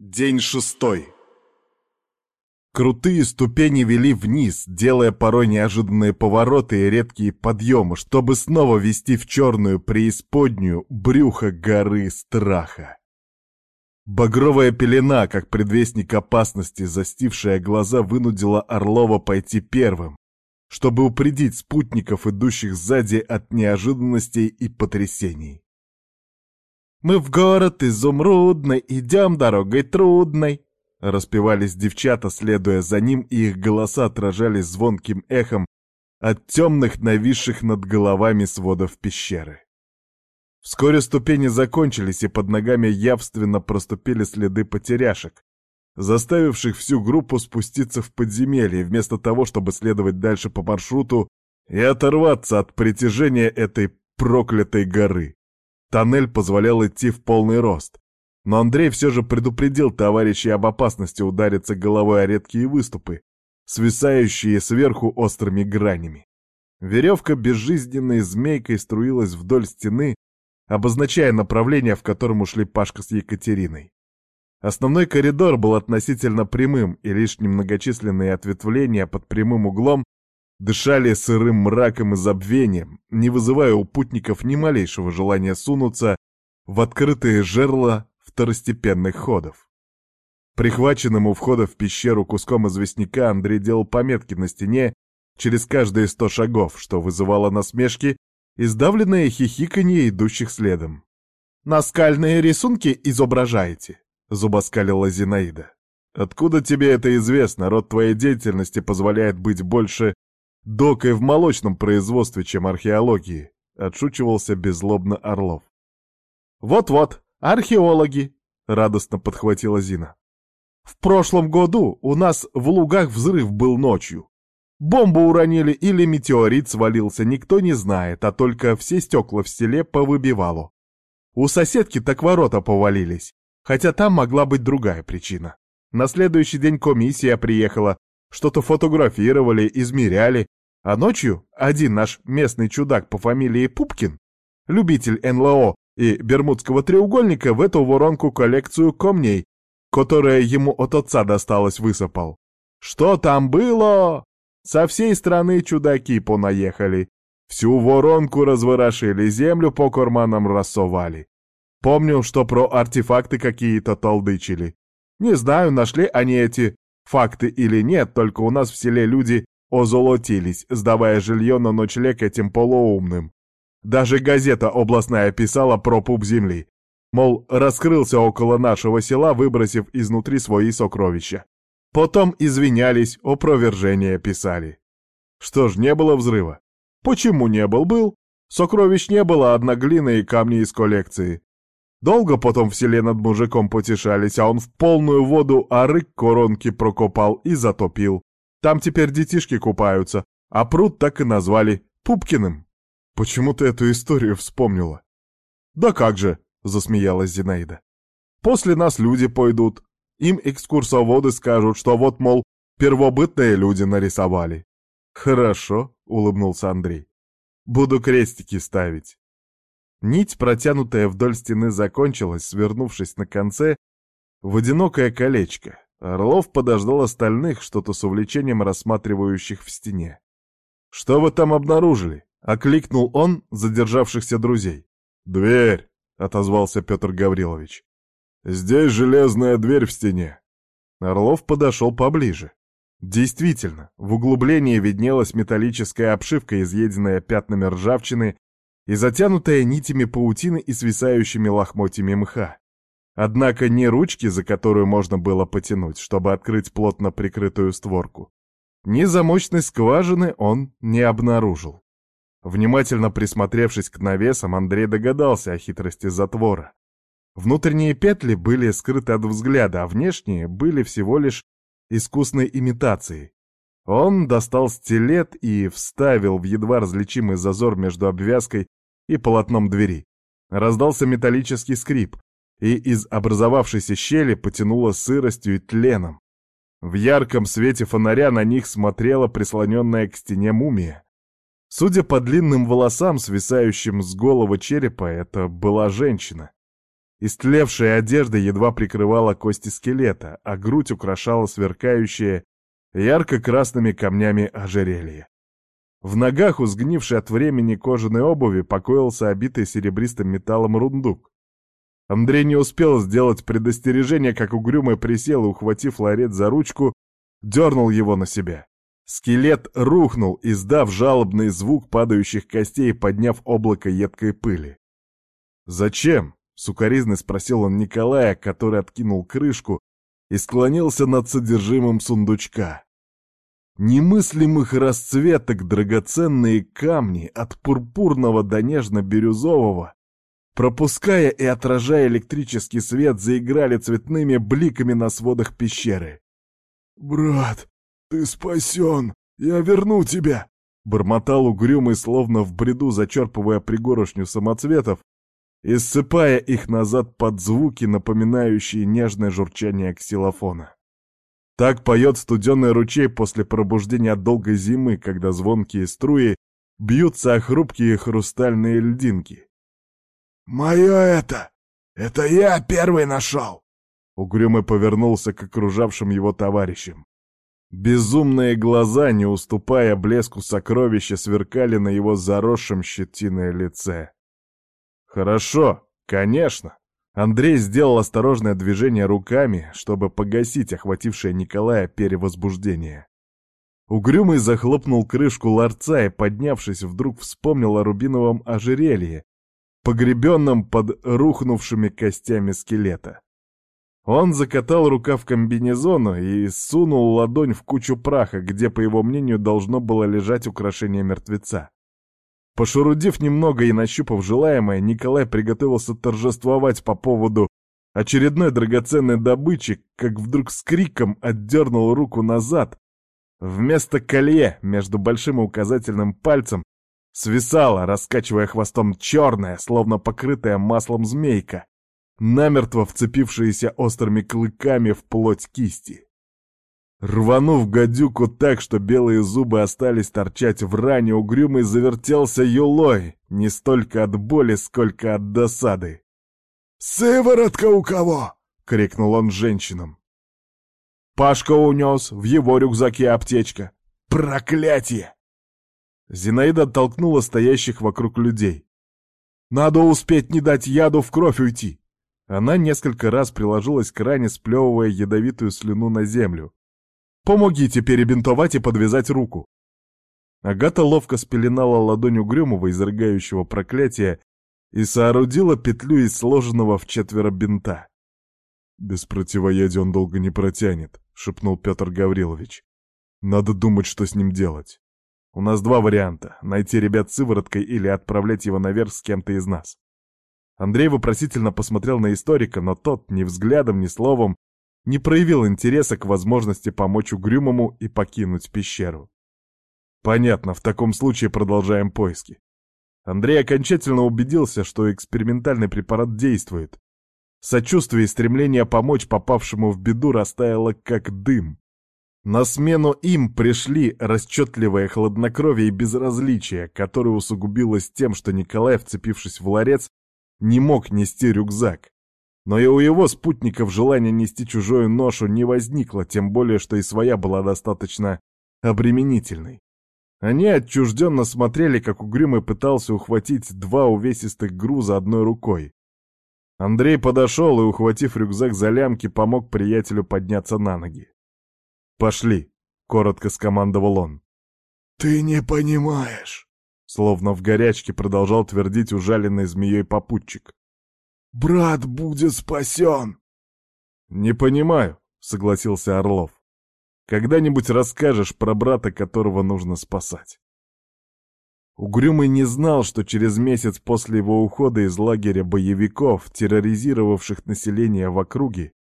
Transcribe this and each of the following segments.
День шестой. Крутые ступени вели вниз, делая порой неожиданные повороты и редкие подъемы, чтобы снова вести в черную преисподнюю брюхо горы страха. Багровая пелена, как предвестник опасности, застившая глаза, вынудила Орлова пойти первым, чтобы упредить спутников, идущих сзади от неожиданностей и потрясений. Мы в город изумрудный, идем дорогой трудной. Распевались девчата, следуя за ним, и их голоса отражались звонким эхом от темных, нависших над головами сводов пещеры. Вскоре ступени закончились, и под ногами явственно проступили следы потеряшек, заставивших всю группу спуститься в подземелье, вместо того, чтобы следовать дальше по маршруту и оторваться от притяжения этой проклятой горы. Тоннель позволял идти в полный рост. Но Андрей все же предупредил товарищей об опасности удариться головой о редкие выступы, свисающие сверху острыми гранями. Веревка безжизненной змейкой струилась вдоль стены, обозначая направление, в котором ушли Пашка с Екатериной. Основной коридор был относительно прямым, и лишь немногочисленные ответвления под прямым углом дышали сырым мраком и забвением, не вызывая у путников ни малейшего желания сунуться в открытые жерла второстепенных ходов. Прихваченным у входа в пещеру куском известняка Андрей делал пометки на стене через каждые сто шагов, что вызывало насмешки и сдавленное хихиканье идущих следом. «Наскальные рисунки изображаете?» — зубоскалила Зинаида. «Откуда тебе это известно? Род твоей деятельности позволяет быть больше Докой в молочном производстве, чем археологии, отшучивался беззлобно Орлов. Вот-вот, археологи, радостно подхватила Зина. В прошлом году у нас в лугах взрыв был ночью. Бомбу уронили или метеорит свалился, никто не знает, а только все стекла в селе повыбивало. У соседки так ворота повалились, хотя там могла быть другая причина. На следующий день комиссия приехала, что-то фотографировали, измеряли, а ночью один наш местный чудак по фамилии Пупкин, любитель НЛО и Бермудского треугольника, в эту воронку коллекцию камней, которая ему от отца досталась, высыпал. Что там было? Со всей страны чудаки понаехали. Всю воронку разворошили, землю по карманам рассовали. Помню, что про артефакты какие-то толдычили. Не знаю, нашли они эти факты или нет, только у нас в селе люди озолотились, сдавая жилье на ночлег этим полуумным. Даже газета областная писала про пуп земли. Мол, раскрылся около нашего села, выбросив изнутри свои сокровища. Потом извинялись, опровержение писали. Что ж, не было взрыва? Почему не был? Был. Сокровищ не было, одна глина и камни из коллекции. Долго потом в селе над мужиком потешались, а он в полную воду арык коронки прокопал и затопил. Там теперь детишки купаются, а пруд так и назвали Пупкиным. Почему ты эту историю вспомнила? Да как же, засмеялась Зинаида. После нас люди пойдут. Им экскурсоводы скажут, что вот, мол, первобытные люди нарисовали. Хорошо, улыбнулся Андрей. Буду крестики ставить. Нить, протянутая вдоль стены, закончилась, свернувшись на конце в одинокое колечко, Орлов подождал остальных, что-то с увлечением рассматривающих в стене. «Что вы там обнаружили?» — окликнул он задержавшихся друзей. «Дверь!» — отозвался Петр Гаврилович. «Здесь железная дверь в стене». Орлов подошел поближе. Действительно, в углублении виднелась металлическая обшивка, изъеденная пятнами ржавчины и затянутая нитями паутины и свисающими лохмотьями мха. Однако ни ручки, за которую можно было потянуть, чтобы открыть плотно прикрытую створку, ни замочной скважины он не обнаружил. Внимательно присмотревшись к навесам, Андрей догадался о хитрости затвора. Внутренние петли были скрыты от взгляда, а внешние были всего лишь искусной имитацией. Он достал стилет и вставил в едва различимый зазор между обвязкой и полотном двери. Раздался металлический скрип, и из образовавшейся щели потянуло сыростью и тленом. В ярком свете фонаря на них смотрела прислоненная к стене мумия. Судя по длинным волосам, свисающим с головы черепа, это была женщина. Истлевшая одежда едва прикрывала кости скелета, а грудь украшала сверкающее ярко-красными камнями ожерелье. В ногах у сгнившей от времени кожаной обуви покоился обитый серебристым металлом рундук. Андрей не успел сделать предостережение, как угрюмый присел и, ухватив ларец за ручку, дернул его на себя. Скелет рухнул, издав жалобный звук падающих костей, подняв облако едкой пыли. «Зачем?» — сукоризный спросил он Николая, который откинул крышку и склонился над содержимым сундучка. Немыслимых расцветок драгоценные камни от пурпурного до нежно-бирюзового, пропуская и отражая электрический свет, заиграли цветными бликами на сводах пещеры. «Брат, ты спасен! Я верну тебя!» Бормотал угрюмый, словно в бреду, зачерпывая пригорошню самоцветов и ссыпая их назад под звуки, напоминающие нежное журчание ксилофона. Так поет студеный ручей после пробуждения от долгой зимы, когда звонкие струи бьются о хрупкие хрустальные льдинки. «Мое это! Это я первый нашел!» Угрюмый повернулся к окружавшим его товарищам. Безумные глаза, не уступая блеску сокровища, сверкали на его заросшем щетиной лице. «Хорошо, конечно!» Андрей сделал осторожное движение руками, чтобы погасить охватившее Николая перевозбуждение. Угрюмый захлопнул крышку ларца и, поднявшись, вдруг вспомнил о рубиновом ожерелье, погребенном под рухнувшими костями скелета. Он закатал рукав комбинезону и сунул ладонь в кучу праха, где, по его мнению, должно было лежать украшение мертвеца. Пошурудив немного и нащупав желаемое, Николай приготовился торжествовать по поводу очередной драгоценной добычи, как вдруг с криком отдернул руку назад. Вместо колье между большим и указательным пальцем свисала, раскачивая хвостом черная, словно покрытая маслом змейка, намертво вцепившиеся острыми клыками в плоть кисти. Рванув гадюку так, что белые зубы остались торчать в ране, угрюмый завертелся юлой, не столько от боли, сколько от досады. «Сыворотка у кого?» — крикнул он женщинам. Пашка унес, в его рюкзаке аптечка. Проклятие! Зинаида оттолкнула стоящих вокруг людей. «Надо успеть не дать яду в кровь уйти!» Она несколько раз приложилась к ране, сплевывая ядовитую слюну на землю. «Помогите перебинтовать и подвязать руку!» Агата ловко спеленала ладонь угрюмого, изрыгающего проклятия, и соорудила петлю из сложенного в четверо бинта. «Без противоядия он долго не протянет», — шепнул Петр Гаврилович. «Надо думать, что с ним делать. У нас два варианта — найти ребят сывороткой или отправлять его наверх с кем-то из нас. Андрей вопросительно посмотрел на историка, но тот ни взглядом, ни словом не проявил интереса к возможности помочь угрюмому и покинуть пещеру. Понятно, в таком случае продолжаем поиски. Андрей окончательно убедился, что экспериментальный препарат действует. Сочувствие и стремление помочь попавшему в беду растаяло как дым. На смену им пришли расчетливое хладнокровие и безразличие, которое усугубилось тем, что Николай, вцепившись в ларец, не мог нести рюкзак. Но и у его спутников желания нести чужую ношу не возникло, тем более, что и своя была достаточно обременительной. Они отчужденно смотрели, как угрюмый пытался ухватить два увесистых груза одной рукой. Андрей подошел и, ухватив рюкзак за лямки, помог приятелю подняться на ноги. «Пошли», — коротко скомандовал он. «Ты не понимаешь», Словно в горячке продолжал твердить ужаленный змеей попутчик. «Брат будет спасен!» «Не понимаю», — согласился Орлов. «Когда-нибудь расскажешь про брата, которого нужно спасать». Угрюмый не знал, что через месяц после его ухода из лагеря боевиков, терроризировавших население в округе,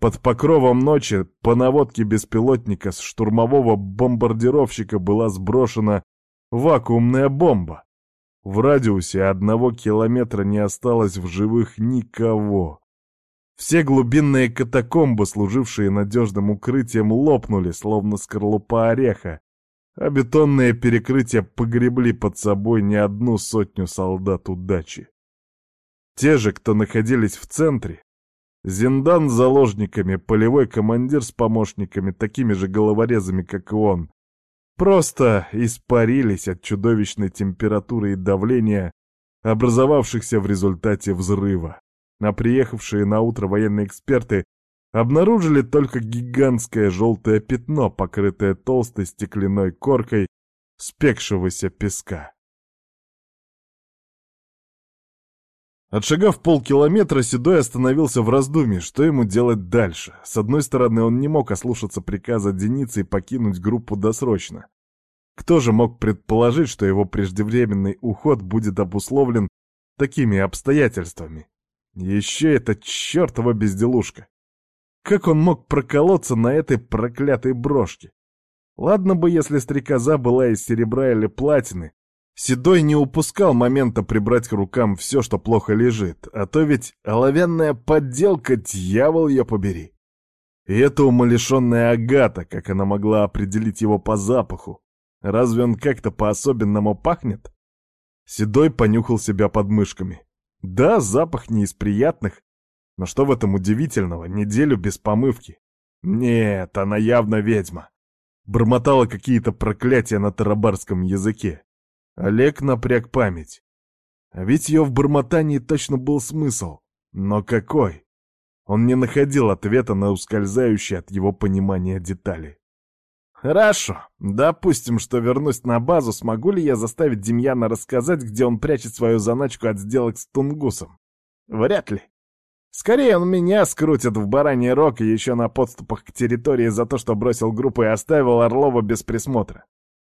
под покровом ночи по наводке беспилотника с штурмового бомбардировщика была сброшена Вакуумная бомба. В радиусе одного километра не осталось в живых никого. Все глубинные катакомбы, служившие надежным укрытием, лопнули, словно скорлупа ореха, а бетонные перекрытия погребли под собой не одну сотню солдат удачи. Те же, кто находились в центре, Зиндан с заложниками, полевой командир с помощниками, такими же головорезами, как и он, просто испарились от чудовищной температуры и давления, образовавшихся в результате взрыва. А приехавшие на утро военные эксперты обнаружили только гигантское желтое пятно, покрытое толстой стеклянной коркой спекшегося песка. Отшагав полкилометра, Седой остановился в раздумье, что ему делать дальше. С одной стороны, он не мог ослушаться приказа Деницы и покинуть группу досрочно. Кто же мог предположить, что его преждевременный уход будет обусловлен такими обстоятельствами? Еще эта чертова безделушка. Как он мог проколоться на этой проклятой брошке? Ладно бы, если стрекоза была из серебра или платины, Седой не упускал момента прибрать к рукам все, что плохо лежит, а то ведь оловянная подделка, дьявол ее побери. И эта умалишенная Агата, как она могла определить его по запаху? Разве он как-то по-особенному пахнет? Седой понюхал себя под мышками. Да, запах не из приятных, но что в этом удивительного, неделю без помывки? Нет, она явно ведьма. Бормотала какие-то проклятия на тарабарском языке. Олег напряг память. Ведь ее в бормотании точно был смысл. Но какой? Он не находил ответа на ускользающие от его понимания детали. «Хорошо. Допустим, что вернусь на базу, смогу ли я заставить Демьяна рассказать, где он прячет свою заначку от сделок с Тунгусом? Вряд ли. Скорее он меня скрутит в бараний рог и еще на подступах к территории за то, что бросил группу и оставил Орлова без присмотра.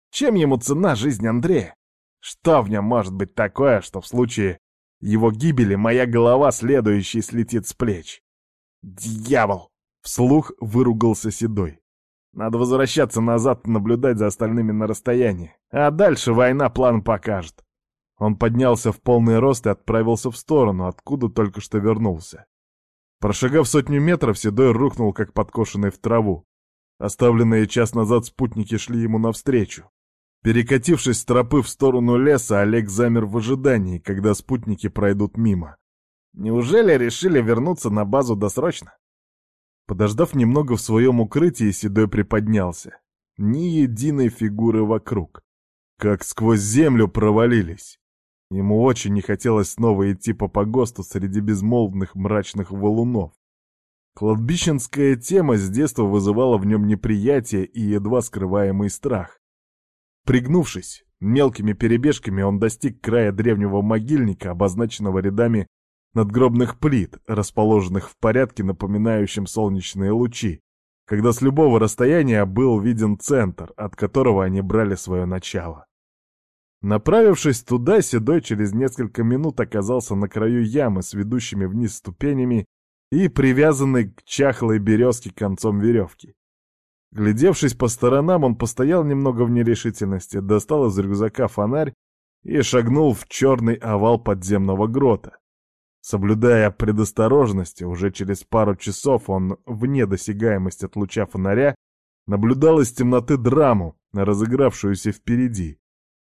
Чем ему цена жизнь Андрея? Что в нем может быть такое, что в случае его гибели моя голова следующий слетит с плеч? Дьявол! Вслух выругался Седой. Надо возвращаться назад и наблюдать за остальными на расстоянии. А дальше война план покажет. Он поднялся в полный рост и отправился в сторону, откуда только что вернулся. Прошагав сотню метров, Седой рухнул, как подкошенный в траву. Оставленные час назад спутники шли ему навстречу. Перекатившись с тропы в сторону леса, Олег замер в ожидании, когда спутники пройдут мимо. Неужели решили вернуться на базу досрочно? Подождав немного в своем укрытии, Седой приподнялся. Ни единой фигуры вокруг. Как сквозь землю провалились. Ему очень не хотелось снова идти по погосту среди безмолвных мрачных валунов. Кладбищенская тема с детства вызывала в нем неприятие и едва скрываемый страх. Пригнувшись, мелкими перебежками он достиг края древнего могильника, обозначенного рядами надгробных плит, расположенных в порядке, напоминающем солнечные лучи, когда с любого расстояния был виден центр, от которого они брали свое начало. Направившись туда, Седой через несколько минут оказался на краю ямы с ведущими вниз ступенями и привязанной к чахлой березке концом веревки. Глядевшись по сторонам, он постоял немного в нерешительности, достал из рюкзака фонарь и шагнул в черный овал подземного грота. Соблюдая предосторожности, уже через пару часов он, вне досягаемости от луча фонаря, наблюдал из темноты драму, разыгравшуюся впереди.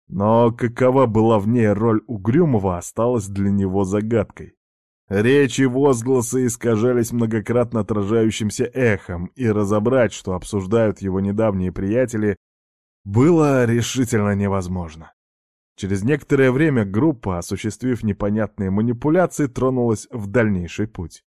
Но какова была в ней роль Угрюмова, осталась для него загадкой. Речи возгласы искажались многократно отражающимся эхом, и разобрать, что обсуждают его недавние приятели, было решительно невозможно. Через некоторое время группа, осуществив непонятные манипуляции, тронулась в дальнейший путь.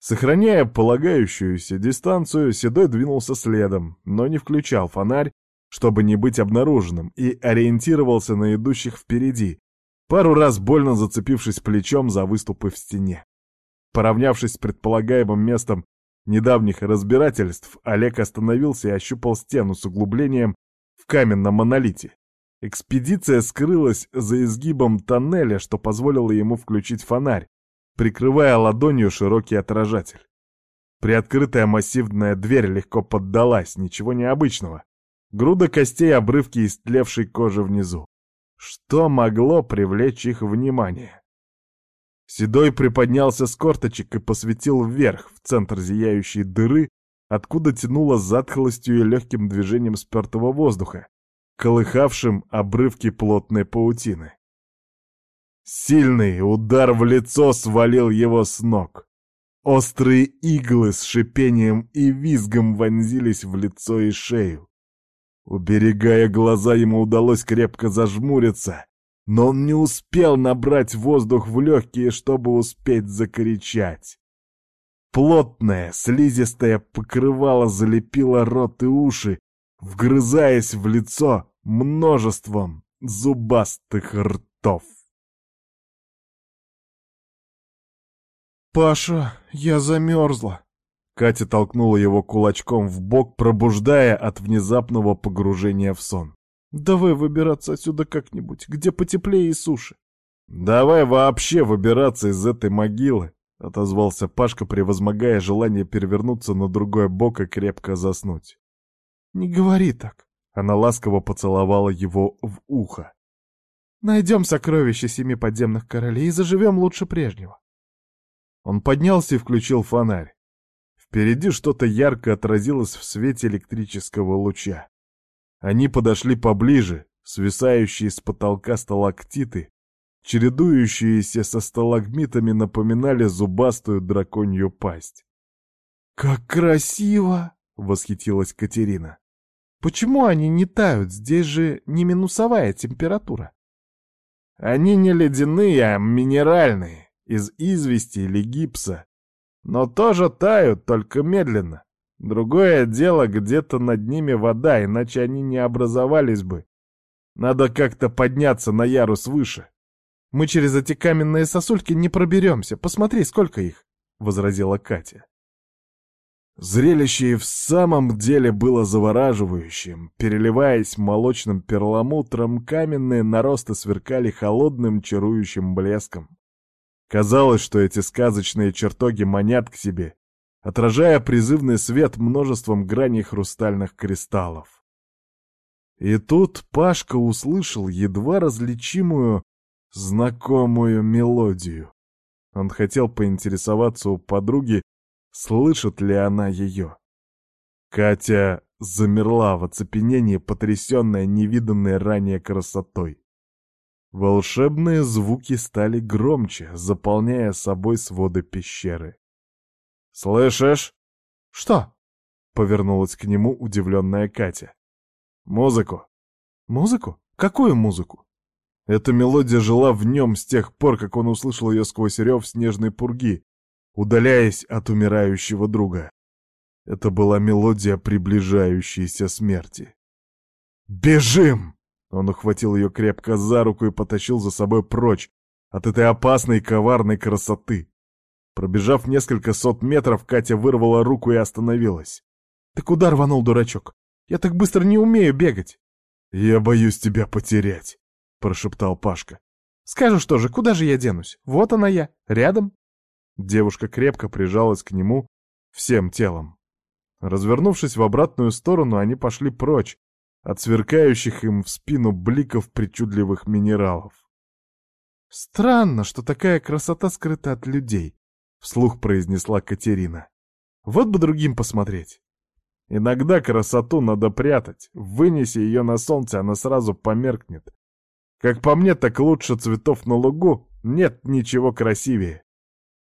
Сохраняя полагающуюся дистанцию, Седой двинулся следом, но не включал фонарь, чтобы не быть обнаруженным, и ориентировался на идущих впереди, пару раз больно зацепившись плечом за выступы в стене. Поравнявшись с предполагаемым местом недавних разбирательств, Олег остановился и ощупал стену с углублением в каменном монолите. Экспедиция скрылась за изгибом тоннеля, что позволило ему включить фонарь, прикрывая ладонью широкий отражатель. Приоткрытая массивная дверь легко поддалась, ничего необычного. Груда костей, обрывки истлевшей кожи внизу. Что могло привлечь их внимание? Седой приподнялся с корточек и посветил вверх, в центр зияющей дыры, откуда тянуло затхлостью и легким движением спертого воздуха, колыхавшим обрывки плотной паутины. Сильный удар в лицо свалил его с ног. Острые иглы с шипением и визгом вонзились в лицо и шею. Уберегая глаза, ему удалось крепко зажмуриться, но он не успел набрать воздух в легкие, чтобы успеть закричать. Плотное, слизистое покрывало залепило рот и уши, вгрызаясь в лицо множеством зубастых ртов. «Паша, я замерзла!» Катя толкнула его кулачком в бок, пробуждая от внезапного погружения в сон. «Давай выбираться отсюда как-нибудь, где потеплее и суше». «Давай вообще выбираться из этой могилы», — отозвался Пашка, превозмогая желание перевернуться на другой бок и крепко заснуть. «Не говори так», — она ласково поцеловала его в ухо. «Найдем сокровища семи подземных королей и заживем лучше прежнего». Он поднялся и включил фонарь. Впереди что-то ярко отразилось в свете электрического луча. Они подошли поближе, свисающие с потолка сталактиты, чередующиеся со сталагмитами, напоминали зубастую драконью пасть. «Как красиво!» — восхитилась Катерина. «Почему они не тают? Здесь же не минусовая температура». «Они не ледяные, а минеральные из извести или гипса, но тоже тают, только медленно. Другое дело, где-то над ними вода, иначе они не образовались бы. Надо как-то подняться на ярус выше. Мы через эти каменные сосульки не проберемся. Посмотри, сколько их, — возразила Катя. Зрелище и в самом деле было завораживающим. Переливаясь молочным перламутром, каменные наросты сверкали холодным чарующим блеском. Казалось, что эти сказочные чертоги манят к себе, отражая призывный свет множеством граней хрустальных кристаллов. И тут Пашка услышал едва различимую, знакомую мелодию. Он хотел поинтересоваться у подруги, слышит ли она ее. Катя замерла в оцепенении, потрясенная невиданной ранее красотой. Волшебные звуки стали громче, заполняя собой своды пещеры. «Слышишь?» «Что?» — повернулась к нему удивленная Катя. «Музыку». «Музыку? Какую музыку?» Эта мелодия жила в нем с тех пор, как он услышал ее сквозь рев снежной пурги, удаляясь от умирающего друга. Это была мелодия приближающейся смерти. «Бежим!» Он ухватил ее крепко за руку и потащил за собой прочь от этой опасной коварной красоты. Пробежав несколько сот метров, Катя вырвала руку и остановилась. «Ты куда рванул, дурачок? Я так быстро не умею бегать!» «Я боюсь тебя потерять», — прошептал Пашка. «Скажу что же, куда же я денусь? Вот она я, рядом». Девушка крепко прижалась к нему всем телом. Развернувшись в обратную сторону, они пошли прочь, от сверкающих им в спину бликов причудливых минералов. «Странно, что такая красота скрыта от людей», — вслух произнесла Катерина. «Вот бы другим посмотреть». Иногда красоту надо прятать. Вынеси ее на солнце, она сразу померкнет. Как по мне, так лучше цветов на лугу. Нет ничего красивее.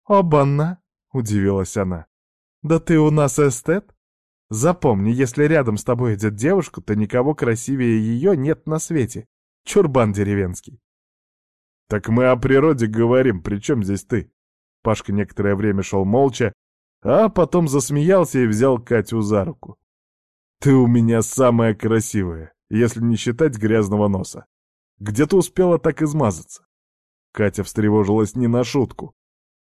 «Обанна!» — удивилась она. «Да ты у нас эстет?» Запомни, если рядом с тобой идет девушка, то никого красивее ее нет на свете. Чурбан деревенский. Так мы о природе говорим, при чем здесь ты? Пашка некоторое время шел молча, а потом засмеялся и взял Катю за руку. Ты у меня самая красивая, если не считать грязного носа. Где ты успела так измазаться? Катя встревожилась не на шутку.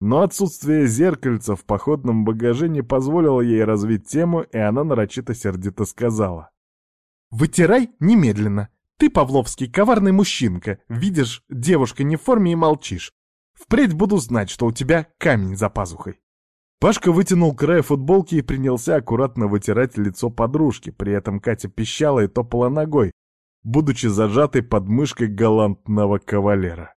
Но отсутствие зеркальца в походном багаже не позволило ей развить тему, и она нарочито сердито сказала. «Вытирай немедленно. Ты, Павловский, коварный мужчинка. Видишь, девушка не в форме и молчишь. Впредь буду знать, что у тебя камень за пазухой». Пашка вытянул край футболки и принялся аккуратно вытирать лицо подружки, при этом Катя пищала и топала ногой, будучи зажатой под мышкой галантного кавалера.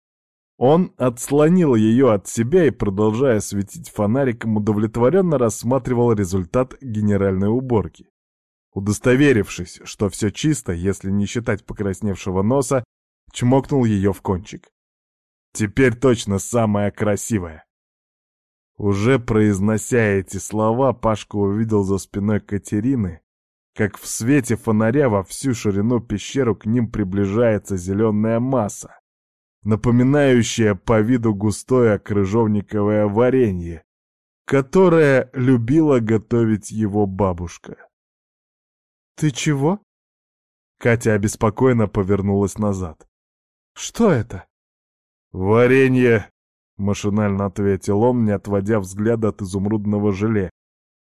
Он отслонил ее от себя и, продолжая светить фонариком, удовлетворенно рассматривал результат генеральной уборки. Удостоверившись, что все чисто, если не считать покрасневшего носа, чмокнул ее в кончик. Теперь точно самая красивая. Уже произнося эти слова, Пашка увидел за спиной Катерины, как в свете фонаря во всю ширину пещеру к ним приближается зеленая масса, напоминающая по виду густое крыжовниковое варенье, которое любила готовить его бабушка. «Ты чего?» Катя обеспокоенно повернулась назад. «Что это?» «Варенье!» — машинально ответил он, не отводя взгляда от изумрудного желе,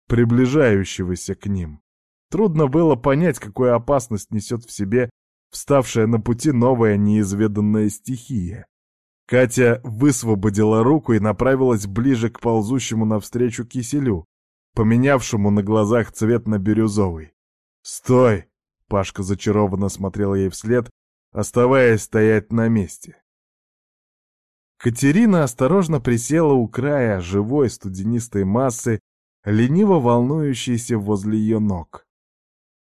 приближающегося к ним. Трудно было понять, какую опасность несет в себе вставшая на пути новая неизведанная стихия. Катя высвободила руку и направилась ближе к ползущему навстречу киселю, поменявшему на глазах цвет на бирюзовый. «Стой!» — Пашка зачарованно смотрел ей вслед, оставаясь стоять на месте. Катерина осторожно присела у края живой студенистой массы, лениво волнующейся возле ее ног.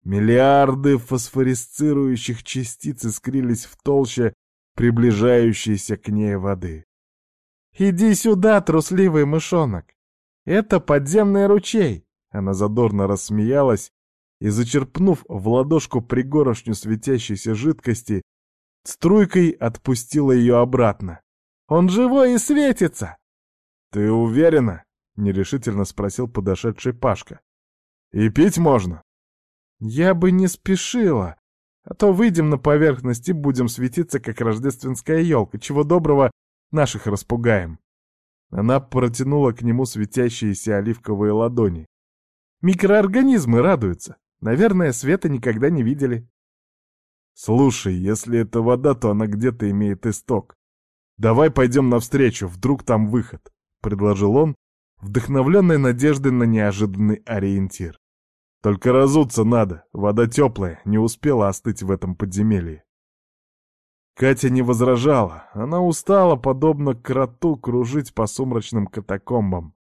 Миллиарды фосфорисцирующих частиц искрились в толще приближающейся к ней воды. «Иди сюда, трусливый мышонок! Это подземный ручей!» Она задорно рассмеялась и, зачерпнув в ладошку пригорошню светящейся жидкости, струйкой отпустила ее обратно. «Он живой и светится!» «Ты уверена?» — нерешительно спросил подошедший Пашка. «И пить можно?» «Я бы не спешила, а то выйдем на поверхность и будем светиться, как рождественская елка. Чего доброго, наших распугаем». Она протянула к нему светящиеся оливковые ладони. «Микроорганизмы радуются. Наверное, света никогда не видели». «Слушай, если это вода, то она где-то имеет исток. Давай пойдем навстречу, вдруг там выход», — предложил он, вдохновленный надеждой на неожиданный ориентир. Только разуться надо, вода теплая, не успела остыть в этом подземелье. Катя не возражала, она устала, подобно кроту, кружить по сумрачным катакомбам.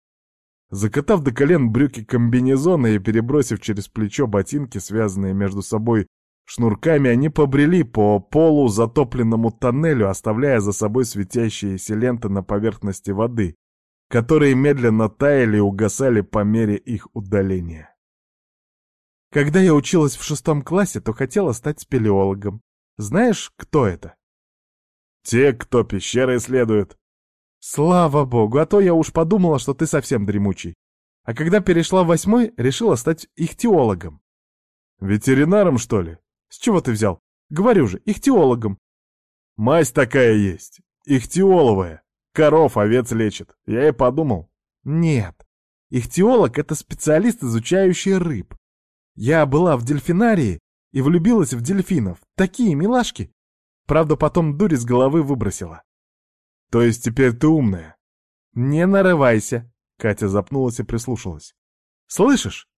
Закатав до колен брюки комбинезона и перебросив через плечо ботинки, связанные между собой шнурками, они побрели по полу затопленному тоннелю, оставляя за собой светящиеся ленты на поверхности воды, которые медленно таяли и угасали по мере их удаления. Когда я училась в шестом классе, то хотела стать спелеологом. Знаешь, кто это? Те, кто пещеры исследует. Слава богу, а то я уж подумала, что ты совсем дремучий. А когда перешла в восьмой, решила стать ихтиологом. Ветеринаром, что ли? С чего ты взял? Говорю же, ихтиологом. Мазь такая есть, ихтиоловая. Коров, овец лечит. Я и подумал. Нет. Ихтиолог — это специалист, изучающий рыб. Я была в дельфинарии и влюбилась в дельфинов. Такие милашки. Правда, потом дурь с головы выбросила. То есть теперь ты умная? Не нарывайся. Катя запнулась и прислушалась. Слышишь?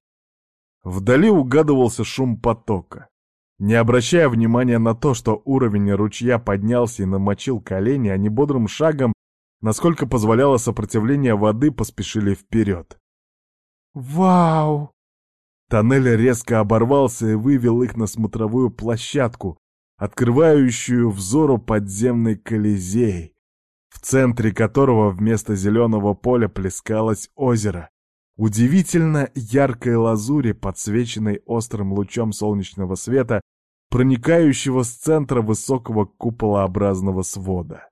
Вдали угадывался шум потока. Не обращая внимания на то, что уровень ручья поднялся и намочил колени, они бодрым шагом, насколько позволяло сопротивление воды, поспешили вперед. «Вау!» Тоннель резко оборвался и вывел их на смотровую площадку, открывающую взору подземный колизей, в центре которого вместо зеленого поля плескалось озеро, удивительно яркой лазури, подсвеченной острым лучом солнечного света, проникающего с центра высокого куполообразного свода.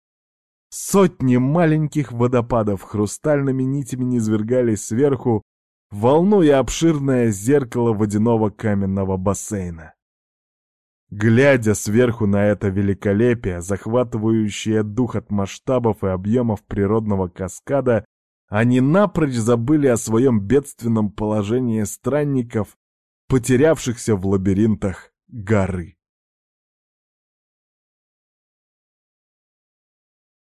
Сотни маленьких водопадов хрустальными нитями низвергались сверху, волнуя обширное зеркало водяного каменного бассейна. Глядя сверху на это великолепие, захватывающее дух от масштабов и объемов природного каскада, они напрочь забыли о своем бедственном положении странников, потерявшихся в лабиринтах горы.